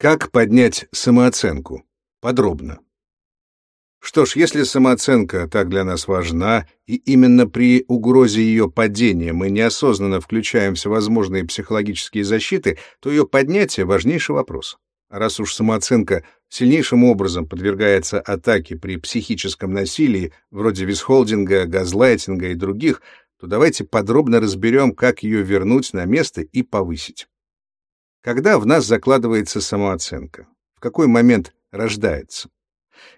Как поднять самооценку? Подробно. Что ж, если самооценка так для нас важна, и именно при угрозе ее падения мы неосознанно включаем всевозможные психологические защиты, то ее поднятие — важнейший вопрос. А раз уж самооценка сильнейшим образом подвергается атаке при психическом насилии, вроде висхолдинга, газлайтинга и других, то давайте подробно разберем, как ее вернуть на место и повысить. Когда в нас закладывается самооценка? В какой момент рождается?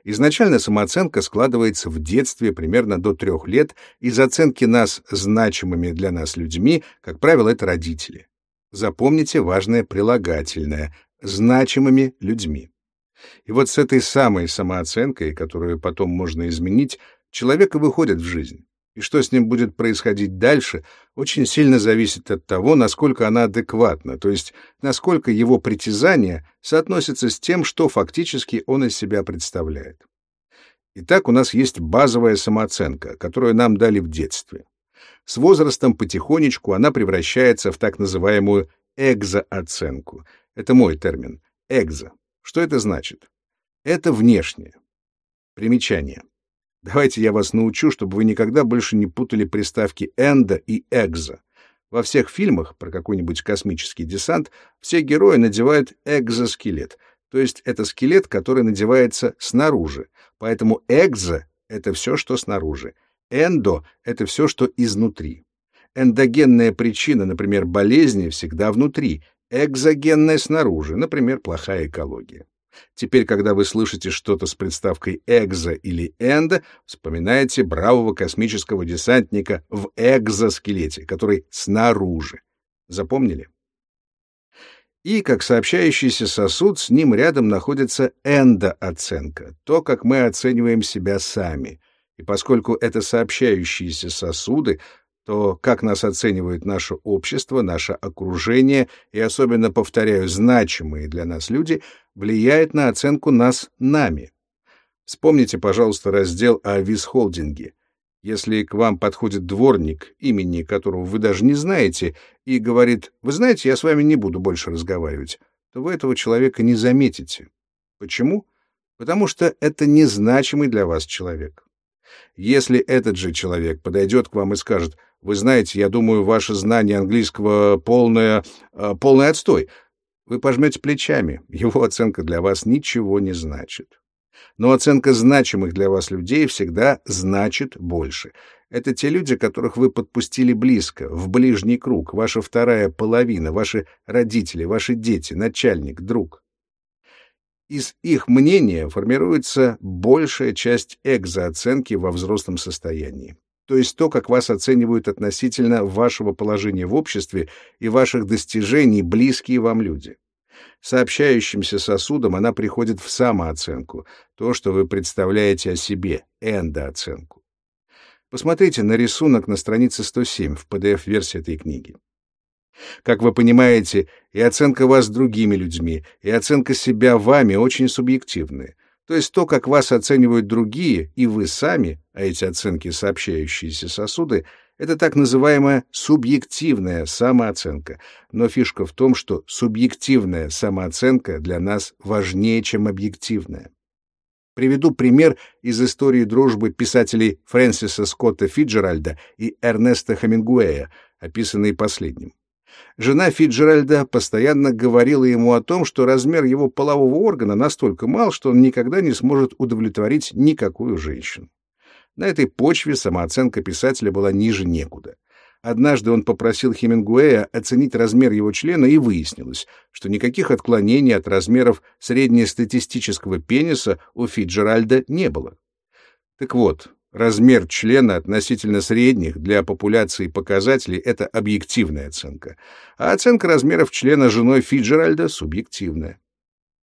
Изначально самооценка складывается в детстве примерно до трех лет из оценки нас значимыми для нас людьми, как правило, это родители. Запомните важное прилагательное «значимыми людьми». И вот с этой самой самооценкой, которую потом можно изменить, человек и выходит в жизнь. И что с ним будет происходить дальше, очень сильно зависит от того, насколько она адекватна, то есть насколько его притязания соотносятся с тем, что фактически он из себя представляет. Итак, у нас есть базовая самооценка, которую нам дали в детстве. С возрастом потихонечку она превращается в так называемую экзооценку. Это мой термин. Экзо. Что это значит? Это внешнее. Примечание. Давайте я вас научу, чтобы вы никогда больше не путали приставки «эндо» и «экзо». Во всех фильмах про какой-нибудь космический десант все герои надевают экзоскелет, то есть это скелет, который надевается снаружи. Поэтому экзо — это все, что снаружи. Эндо — это все, что изнутри. Эндогенная причина, например, болезни, всегда внутри. Экзогенная снаружи, например, плохая экология. Теперь, когда вы слышите что-то с приставкой «экзо» или «эндо», вспоминайте бравого космического десантника в экзоскелете, который снаружи. Запомнили? И, как сообщающийся сосуд, с ним рядом находится эндооценка, то, как мы оцениваем себя сами. И поскольку это сообщающиеся сосуды, то как нас оценивает наше общество, наше окружение и особенно, повторяю, значимые для нас люди, влияет на оценку нас нами. Вспомните, пожалуйста, раздел о висхолдинге. Если к вам подходит дворник, имени которого вы даже не знаете, и говорит, «Вы знаете, я с вами не буду больше разговаривать», то вы этого человека не заметите. Почему? Потому что это незначимый для вас человек. Если этот же человек подойдет к вам и скажет, «Вы знаете, я думаю, ваше знание английского полное, э, полный отстой», вы пожмете плечами, его оценка для вас ничего не значит. Но оценка значимых для вас людей всегда значит больше. Это те люди, которых вы подпустили близко, в ближний круг, ваша вторая половина, ваши родители, ваши дети, начальник, друг. Из их мнения формируется большая часть экзооценки во взрослом состоянии то есть то, как вас оценивают относительно вашего положения в обществе и ваших достижений близкие вам люди. Сообщающимся сосудом она приходит в самооценку, то, что вы представляете о себе, эндооценку. Посмотрите на рисунок на странице 107 в PDF-версии этой книги. Как вы понимаете, и оценка вас другими людьми, и оценка себя вами очень субъективные. То есть то, как вас оценивают другие, и вы сами, а эти оценки сообщающиеся сосуды, это так называемая субъективная самооценка. Но фишка в том, что субъективная самооценка для нас важнее, чем объективная. Приведу пример из истории дружбы писателей Фрэнсиса Скотта Фиджеральда и Эрнеста Хемингуэя, описанной последним. Жена Фиджеральда постоянно говорила ему о том, что размер его полового органа настолько мал, что он никогда не сможет удовлетворить никакую женщину. На этой почве самооценка писателя была ниже некуда. Однажды он попросил Хемингуэя оценить размер его члена, и выяснилось, что никаких отклонений от размеров среднестатистического пениса у Фиджеральда не было. Так вот, Размер члена относительно средних для популяции показателей — это объективная оценка, а оценка размеров члена женой Фиджеральда — субъективная.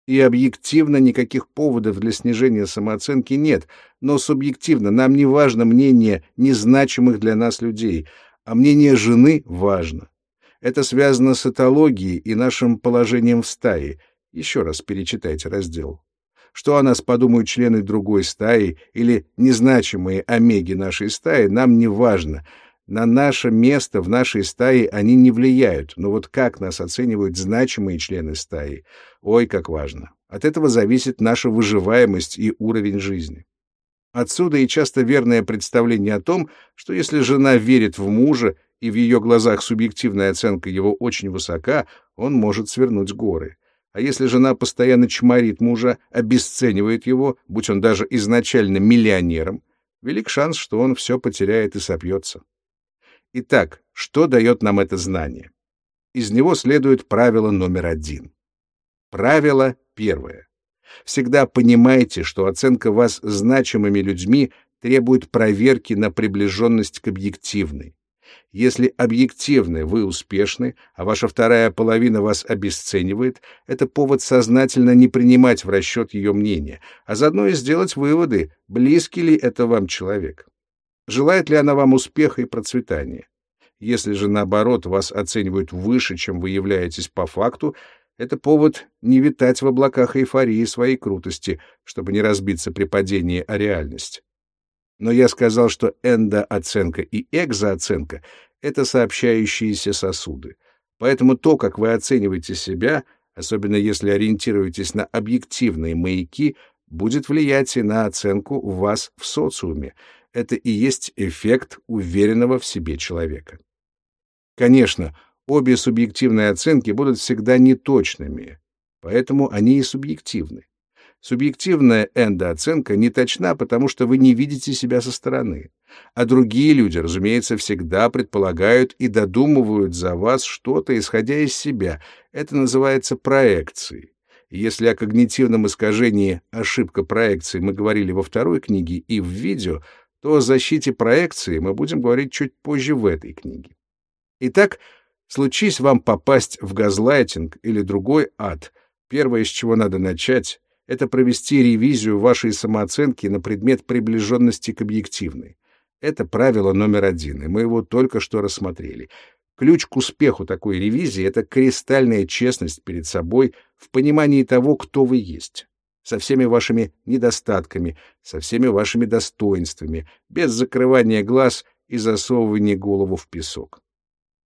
И объективно никаких поводов для снижения самооценки нет, но субъективно нам не важно мнение незначимых для нас людей, а мнение жены важно. Это связано с этологией и нашим положением в стае. Еще раз перечитайте раздел. Что о нас подумают члены другой стаи или незначимые омеги нашей стаи, нам не важно. На наше место в нашей стае они не влияют, но вот как нас оценивают значимые члены стаи, ой, как важно. От этого зависит наша выживаемость и уровень жизни. Отсюда и часто верное представление о том, что если жена верит в мужа и в ее глазах субъективная оценка его очень высока, он может свернуть горы. А если жена постоянно чморит мужа, обесценивает его, будь он даже изначально миллионером, велик шанс, что он все потеряет и сопьется. Итак, что дает нам это знание? Из него следует правило номер один. Правило первое. Всегда понимайте, что оценка вас значимыми людьми требует проверки на приближенность к объективной. Если объективны вы успешны, а ваша вторая половина вас обесценивает, это повод сознательно не принимать в расчет ее мнение, а заодно и сделать выводы, близкий ли это вам человек. Желает ли она вам успеха и процветания? Если же, наоборот, вас оценивают выше, чем вы являетесь по факту, это повод не витать в облаках эйфории своей крутости, чтобы не разбиться при падении о реальность. Но я сказал, что эндооценка и экзооценка — это сообщающиеся сосуды. Поэтому то, как вы оцениваете себя, особенно если ориентируетесь на объективные маяки, будет влиять и на оценку вас в социуме. Это и есть эффект уверенного в себе человека. Конечно, обе субъективные оценки будут всегда неточными, поэтому они и субъективны. Субъективная эндооценка не точна, потому что вы не видите себя со стороны. А другие люди, разумеется, всегда предполагают и додумывают за вас что-то, исходя из себя. Это называется проекцией. Если о когнитивном искажении ошибка проекции мы говорили во второй книге и в видео, то о защите проекции мы будем говорить чуть позже в этой книге. Итак, случись вам попасть в газлайтинг или другой ад, первое, с чего надо начать, это провести ревизию вашей самооценки на предмет приближенности к объективной. Это правило номер один, и мы его только что рассмотрели. Ключ к успеху такой ревизии — это кристальная честность перед собой в понимании того, кто вы есть. Со всеми вашими недостатками, со всеми вашими достоинствами, без закрывания глаз и засовывания голову в песок.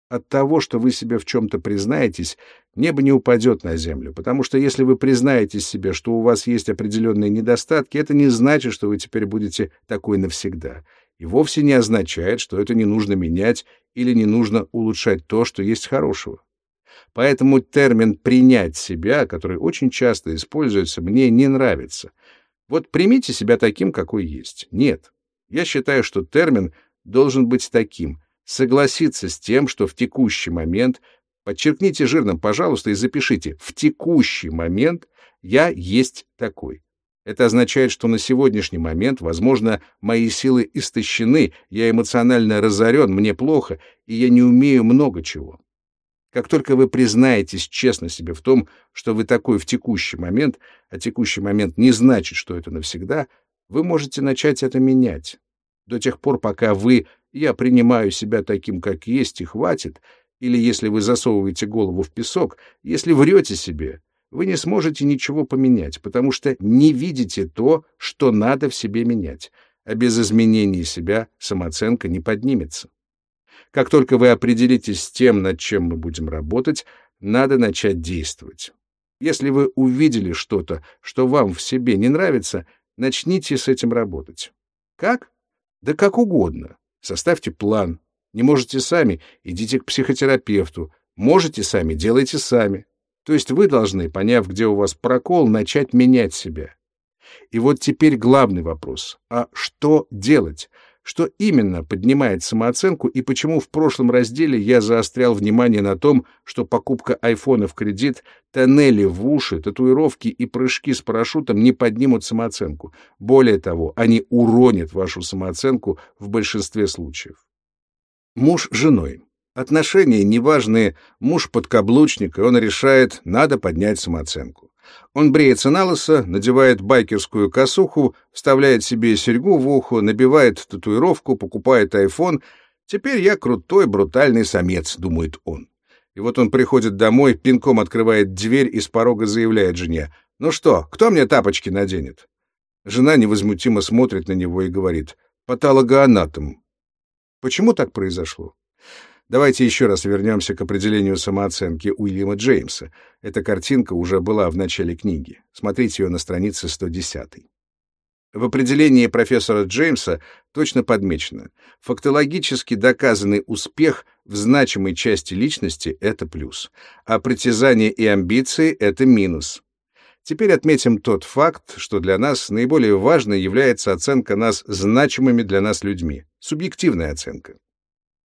От того, что вы себе в чем-то признаетесь, небо не упадет на землю, потому что если вы признаетесь себе, что у вас есть определенные недостатки, это не значит, что вы теперь будете такой навсегда, и вовсе не означает, что это не нужно менять или не нужно улучшать то, что есть хорошего. Поэтому термин «принять себя», который очень часто используется, мне не нравится. Вот примите себя таким, какой есть. Нет. Я считаю, что термин должен быть таким — согласиться с тем, что в текущий момент, подчеркните жирным, пожалуйста, и запишите, в текущий момент я есть такой. Это означает, что на сегодняшний момент, возможно, мои силы истощены, я эмоционально разорен, мне плохо, и я не умею много чего. Как только вы признаетесь честно себе в том, что вы такой в текущий момент, а текущий момент не значит, что это навсегда, вы можете начать это менять. До тех пор, пока вы я принимаю себя таким, как есть, и хватит, или если вы засовываете голову в песок, если врете себе, вы не сможете ничего поменять, потому что не видите то, что надо в себе менять, а без изменений себя самооценка не поднимется. Как только вы определитесь с тем, над чем мы будем работать, надо начать действовать. Если вы увидели что-то, что вам в себе не нравится, начните с этим работать. Как? Да как угодно. Составьте план. Не можете сами, идите к психотерапевту. Можете сами, делайте сами. То есть вы должны, поняв, где у вас прокол, начать менять себя. И вот теперь главный вопрос. А что делать? Что именно поднимает самооценку и почему в прошлом разделе я заострял внимание на том, что покупка айфона в кредит, тоннели в уши, татуировки и прыжки с парашютом не поднимут самооценку. Более того, они уронят вашу самооценку в большинстве случаев. Муж с женой. Отношения неважные, муж подкаблучник, и он решает, надо поднять самооценку. Он бреется на лысо, надевает байкерскую косуху, вставляет себе серьгу в ухо, набивает татуировку, покупает айфон. «Теперь я крутой, брутальный самец», — думает он. И вот он приходит домой, пинком открывает дверь и с порога заявляет жене. «Ну что, кто мне тапочки наденет?» Жена невозмутимо смотрит на него и говорит. «Патологоанатом». Почему так произошло? Давайте еще раз вернемся к определению самооценки Уильяма Джеймса. Эта картинка уже была в начале книги. Смотрите ее на странице 110. В определении профессора Джеймса точно подмечено. Фактологически доказанный успех в значимой части личности — это плюс, а притязания и амбиции — это минус. Теперь отметим тот факт, что для нас наиболее важной является оценка нас значимыми для нас людьми, субъективная оценка.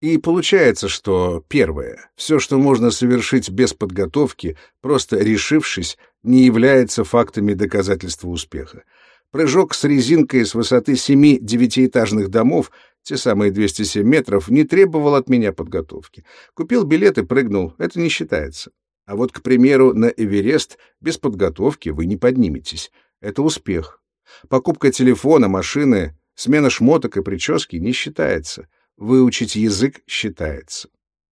И получается, что первое, все, что можно совершить без подготовки, просто решившись, не является фактами доказательства успеха. Прыжок с резинкой с высоты семи девятиэтажных домов, те самые 207 метров, не требовал от меня подготовки. Купил билет и прыгнул, это не считается. А вот, к примеру, на Эверест без подготовки вы не подниметесь. Это успех. Покупка телефона, машины, смена шмоток и прически не считается. Выучить язык считается.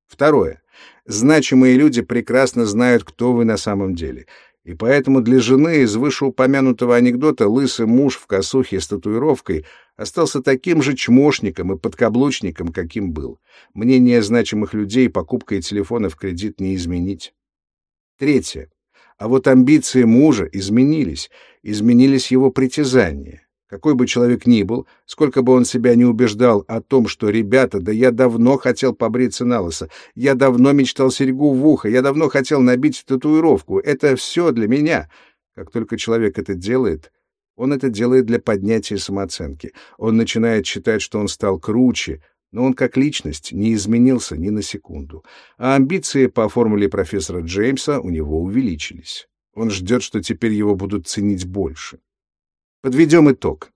Второе. Значимые люди прекрасно знают, кто вы на самом деле. И поэтому для жены из вышеупомянутого анекдота лысый муж в косухе с татуировкой остался таким же чмошником и подкаблучником, каким был. Мнение значимых людей покупкой телефона в кредит не изменить. Третье. А вот амбиции мужа изменились, изменились его притязания. Какой бы человек ни был, сколько бы он себя не убеждал о том, что «ребята, да я давно хотел побриться на лысо, я давно мечтал серьгу в ухо, я давно хотел набить татуировку, это все для меня». Как только человек это делает, он это делает для поднятия самооценки. Он начинает считать, что он стал круче, но он как личность не изменился ни на секунду. А амбиции по формуле профессора Джеймса у него увеличились. Он ждет, что теперь его будут ценить больше. Подведем итог.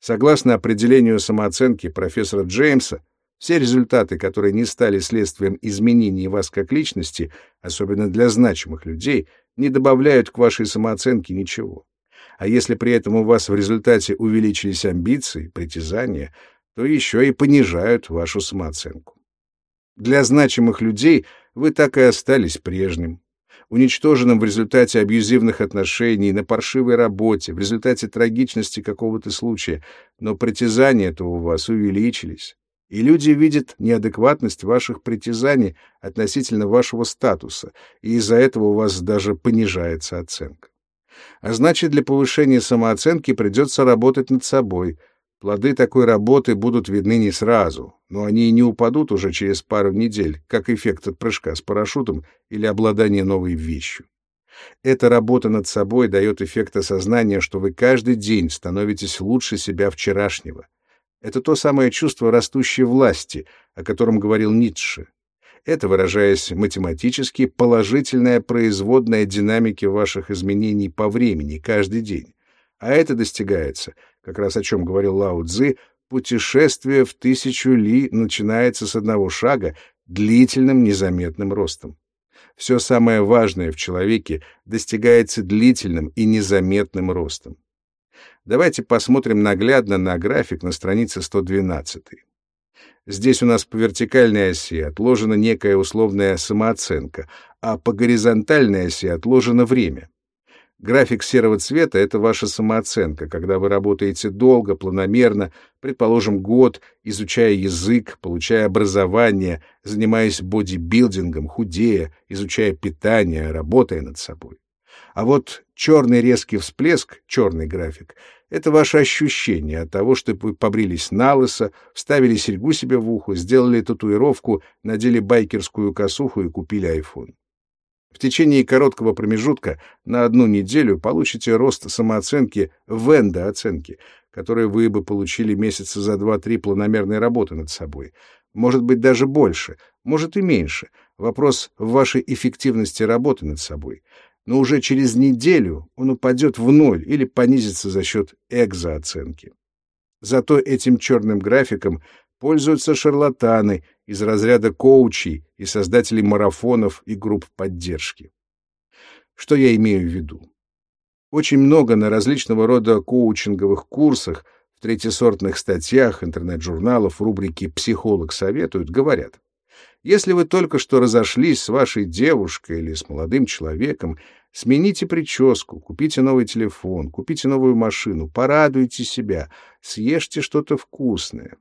Согласно определению самооценки профессора Джеймса, все результаты, которые не стали следствием изменений вас как личности, особенно для значимых людей, не добавляют к вашей самооценке ничего. А если при этом у вас в результате увеличились амбиции, притязания, то еще и понижают вашу самооценку. Для значимых людей вы так и остались прежним, уничтоженным в результате абьюзивных отношений, на паршивой работе, в результате трагичности какого-то случая, но притязания-то у вас увеличились. И люди видят неадекватность ваших притязаний относительно вашего статуса, и из-за этого у вас даже понижается оценка. А значит, для повышения самооценки придется работать над собой, Плоды такой работы будут видны не сразу, но они не упадут уже через пару недель, как эффект от прыжка с парашютом или обладание новой вещью. Эта работа над собой дает эффект осознания, что вы каждый день становитесь лучше себя вчерашнего. Это то самое чувство растущей власти, о котором говорил Ницше. Это, выражаясь математически, положительная производная динамики ваших изменений по времени каждый день. А это достигается как раз о чем говорил Лао Цзы, путешествие в тысячу ли начинается с одного шага, длительным незаметным ростом. Все самое важное в человеке достигается длительным и незаметным ростом. Давайте посмотрим наглядно на график на странице 112. Здесь у нас по вертикальной оси отложена некая условная самооценка, а по горизонтальной оси отложено время. График серого цвета — это ваша самооценка, когда вы работаете долго, планомерно, предположим, год, изучая язык, получая образование, занимаясь бодибилдингом, худея, изучая питание, работая над собой. А вот черный резкий всплеск, черный график — это ваше ощущение от того, что вы побрились на лысо, вставили серьгу себе в ухо, сделали татуировку, надели байкерскую косуху и купили айфон. В течение короткого промежутка на одну неделю получите рост самооценки в эндооценке, который вы бы получили месяца за два-три планомерной работы над собой. Может быть, даже больше, может и меньше. Вопрос в вашей эффективности работы над собой. Но уже через неделю он упадет в ноль или понизится за счет экзооценки. Зато этим черным графиком пользуются шарлатаны из разряда коучей и создателей марафонов и групп поддержки. Что я имею в виду? Очень много на различного рода коучинговых курсах, в третьесортных статьях, интернет-журналов, рубрике «Психолог советует» говорят, если вы только что разошлись с вашей девушкой или с молодым человеком, смените прическу, купите новый телефон, купите новую машину, порадуйте себя, съешьте что-то вкусное.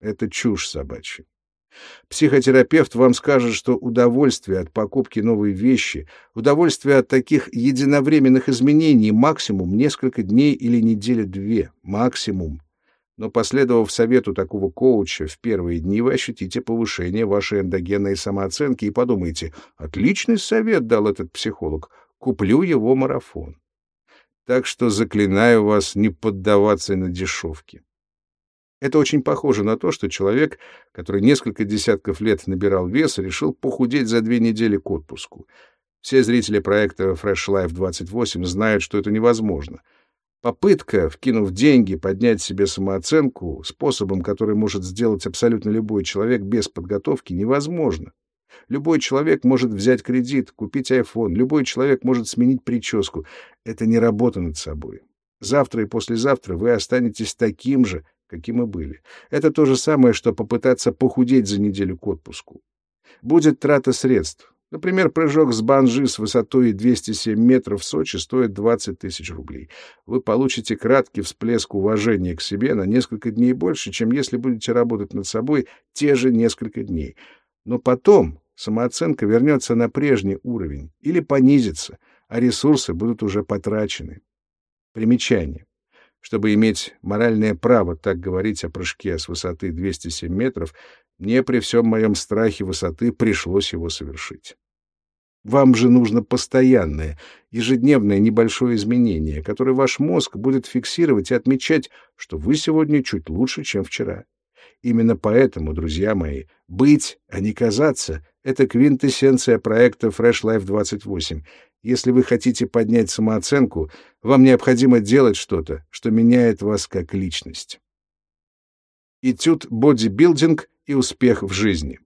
Это чушь собачья. Психотерапевт вам скажет, что удовольствие от покупки новой вещи, удовольствие от таких единовременных изменений максимум несколько дней или недели две, максимум. Но последовав совету такого коуча, в первые дни вы ощутите повышение вашей эндогенной самооценки и подумаете, отличный совет дал этот психолог, куплю его марафон. Так что заклинаю вас не поддаваться на дешевки. Это очень похоже на то, что человек, который несколько десятков лет набирал вес, решил похудеть за две недели к отпуску. Все зрители проекта Fresh Life 28 знают, что это невозможно. Попытка, вкинув деньги, поднять себе самооценку способом, который может сделать абсолютно любой человек без подготовки, невозможно. Любой человек может взять кредит, купить iPhone, любой человек может сменить прическу. Это не работа над собой. Завтра и послезавтра вы останетесь таким же, каким и были. Это то же самое, что попытаться похудеть за неделю к отпуску. Будет трата средств. Например, прыжок с банжи с высотой 207 метров в Сочи стоит 20 тысяч рублей. Вы получите краткий всплеск уважения к себе на несколько дней больше, чем если будете работать над собой те же несколько дней. Но потом самооценка вернется на прежний уровень или понизится, а ресурсы будут уже потрачены. Примечание. Чтобы иметь моральное право так говорить о прыжке с высоты 207 метров, мне при всем моем страхе высоты пришлось его совершить. Вам же нужно постоянное, ежедневное небольшое изменение, которое ваш мозг будет фиксировать и отмечать, что вы сегодня чуть лучше, чем вчера. Именно поэтому, друзья мои, быть, а не казаться — это квинтэссенция проекта Fresh Life 28, если вы хотите поднять самооценку, вам необходимо делать что-то, что меняет вас как личность. Этюд «Бодибилдинг и успех в жизни».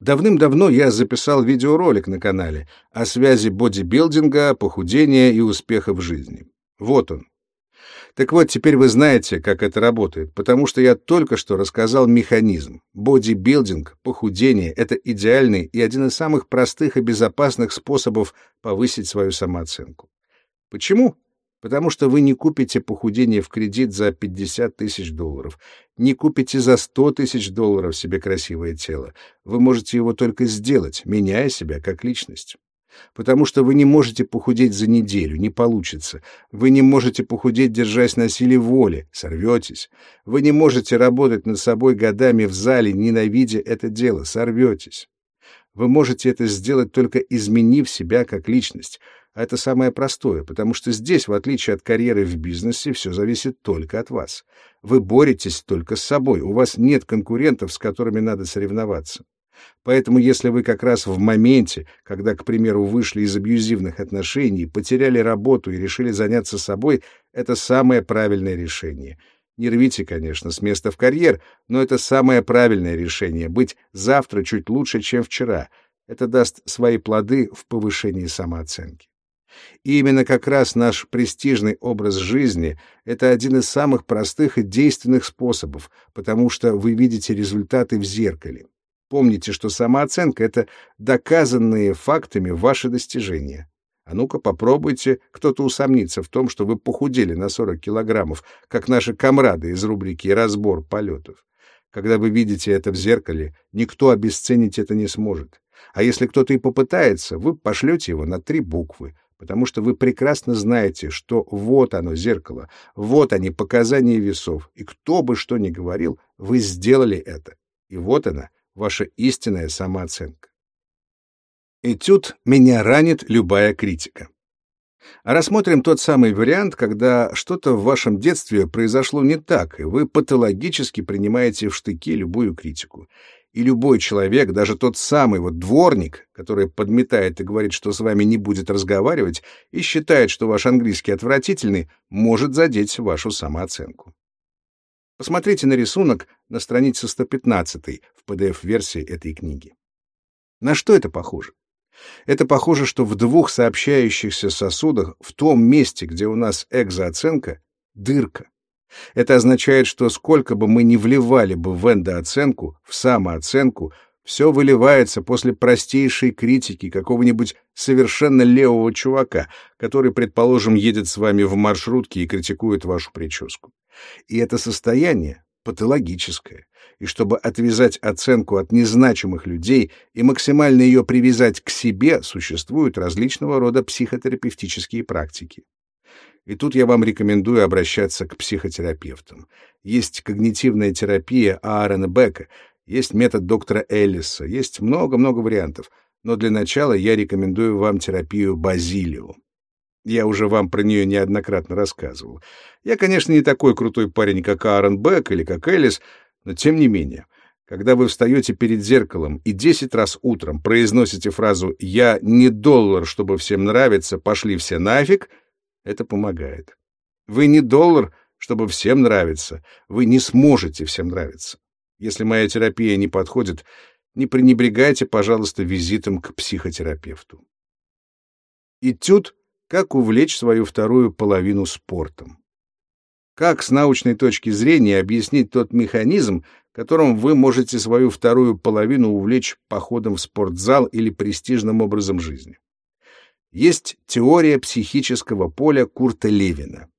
Давным-давно я записал видеоролик на канале о связи бодибилдинга, похудения и успеха в жизни. Вот он. Так вот, теперь вы знаете, как это работает, потому что я только что рассказал механизм. Бодибилдинг, похудение — это идеальный и один из самых простых и безопасных способов повысить свою самооценку. Почему? Потому что вы не купите похудение в кредит за 50 тысяч долларов, не купите за 100 тысяч долларов себе красивое тело. Вы можете его только сделать, меняя себя как личность потому что вы не можете похудеть за неделю, не получится. Вы не можете похудеть, держась на силе воли, сорветесь. Вы не можете работать над собой годами в зале, ненавидя это дело, сорветесь. Вы можете это сделать только изменив себя как личность. А это самое простое, потому что здесь, в отличие от карьеры в бизнесе, все зависит только от вас. Вы боретесь только с собой, у вас нет конкурентов, с которыми надо соревноваться. Поэтому если вы как раз в моменте, когда, к примеру, вышли из абьюзивных отношений, потеряли работу и решили заняться собой, это самое правильное решение. Не рвите, конечно, с места в карьер, но это самое правильное решение — быть завтра чуть лучше, чем вчера. Это даст свои плоды в повышении самооценки. И именно как раз наш престижный образ жизни — это один из самых простых и действенных способов, потому что вы видите результаты в зеркале. Помните, что самооценка — это доказанные фактами ваши достижения. А ну-ка попробуйте, кто-то усомнится в том, что вы похудели на 40 килограммов, как наши комрады из рубрики «Разбор полетов». Когда вы видите это в зеркале, никто обесценить это не сможет. А если кто-то и попытается, вы пошлете его на три буквы, потому что вы прекрасно знаете, что вот оно, зеркало, вот они, показания весов, и кто бы что ни говорил, вы сделали это. И вот она, ваша истинная самооценка. Этюд «Меня ранит любая критика». рассмотрим тот самый вариант, когда что-то в вашем детстве произошло не так, и вы патологически принимаете в штыки любую критику. И любой человек, даже тот самый вот дворник, который подметает и говорит, что с вами не будет разговаривать, и считает, что ваш английский отвратительный, может задеть вашу самооценку. Посмотрите на рисунок на странице 115 PDF-версии этой книги. На что это похоже? Это похоже, что в двух сообщающихся сосудах, в том месте, где у нас экзооценка, дырка. Это означает, что сколько бы мы ни вливали бы в эндооценку, в самооценку, все выливается после простейшей критики какого-нибудь совершенно левого чувака, который, предположим, едет с вами в маршрутке и критикует вашу прическу. И это состояние, патологическое. И чтобы отвязать оценку от незначимых людей и максимально ее привязать к себе, существуют различного рода психотерапевтические практики. И тут я вам рекомендую обращаться к психотерапевтам. Есть когнитивная терапия Аарона Бека, есть метод доктора Эллиса, есть много-много вариантов. Но для начала я рекомендую вам терапию Базилио. Я уже вам про нее неоднократно рассказывал. Я, конечно, не такой крутой парень, как Аарон Бек или как Эллис, но тем не менее, когда вы встаете перед зеркалом и десять раз утром произносите фразу «Я не доллар, чтобы всем нравиться, пошли все нафиг», это помогает. Вы не доллар, чтобы всем нравиться, вы не сможете всем нравиться. Если моя терапия не подходит, не пренебрегайте, пожалуйста, визитом к психотерапевту. Этюд «Как увлечь свою вторую половину спортом». Как с научной точки зрения объяснить тот механизм, которым вы можете свою вторую половину увлечь походом в спортзал или престижным образом жизни? Есть теория психического поля Курта Левина.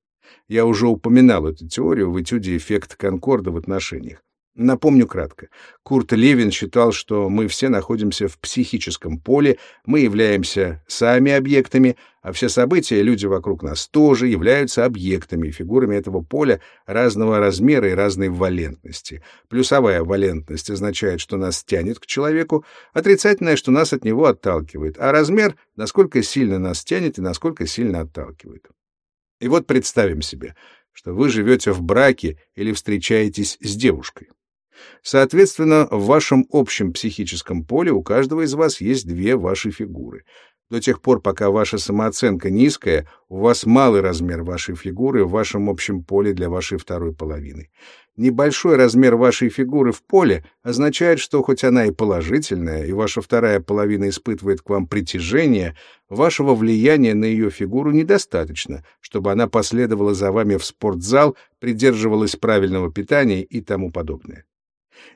Я уже упоминал эту теорию в этюде «Эффект Конкорда в отношениях». Напомню кратко. Курт Левин считал, что мы все находимся в психическом поле, мы являемся сами объектами, а все события, люди вокруг нас тоже являются объектами, фигурами этого поля разного размера и разной валентности. Плюсовая валентность означает, что нас тянет к человеку, отрицательная, что нас от него отталкивает, а размер — насколько сильно нас тянет и насколько сильно отталкивает. И вот представим себе, что вы живете в браке или встречаетесь с девушкой. Соответственно, в вашем общем психическом поле у каждого из вас есть две ваши фигуры. До тех пор, пока ваша самооценка низкая, у вас малый размер вашей фигуры в вашем общем поле для вашей второй половины. Небольшой размер вашей фигуры в поле означает, что хоть она и положительная, и ваша вторая половина испытывает к вам притяжение, вашего влияния на ее фигуру недостаточно, чтобы она последовала за вами в спортзал, придерживалась правильного питания и тому подобное.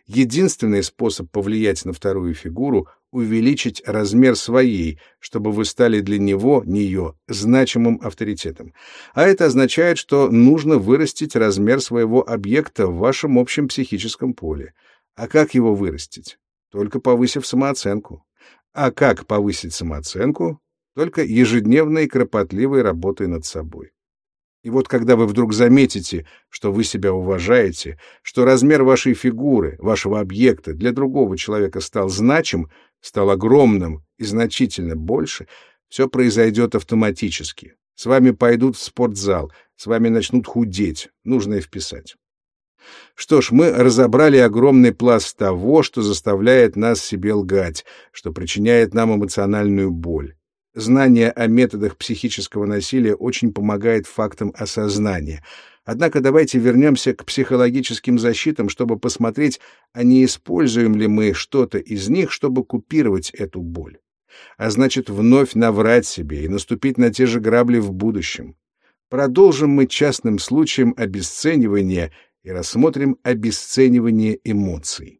Единственный способ повлиять на вторую фигуру — увеличить размер своей, чтобы вы стали для него, нее, значимым авторитетом. А это означает, что нужно вырастить размер своего объекта в вашем общем психическом поле. А как его вырастить? Только повысив самооценку. А как повысить самооценку? Только ежедневной кропотливой работой над собой. И вот когда вы вдруг заметите, что вы себя уважаете, что размер вашей фигуры, вашего объекта для другого человека стал значим, стал огромным и значительно больше, все произойдет автоматически. С вами пойдут в спортзал, с вами начнут худеть, нужно и вписать. Что ж, мы разобрали огромный пласт того, что заставляет нас себе лгать, что причиняет нам эмоциональную боль. Знание о методах психического насилия очень помогает фактам осознания. Однако давайте вернемся к психологическим защитам, чтобы посмотреть, а не используем ли мы что-то из них, чтобы купировать эту боль. А значит, вновь наврать себе и наступить на те же грабли в будущем. Продолжим мы частным случаем обесценивания и рассмотрим обесценивание эмоций.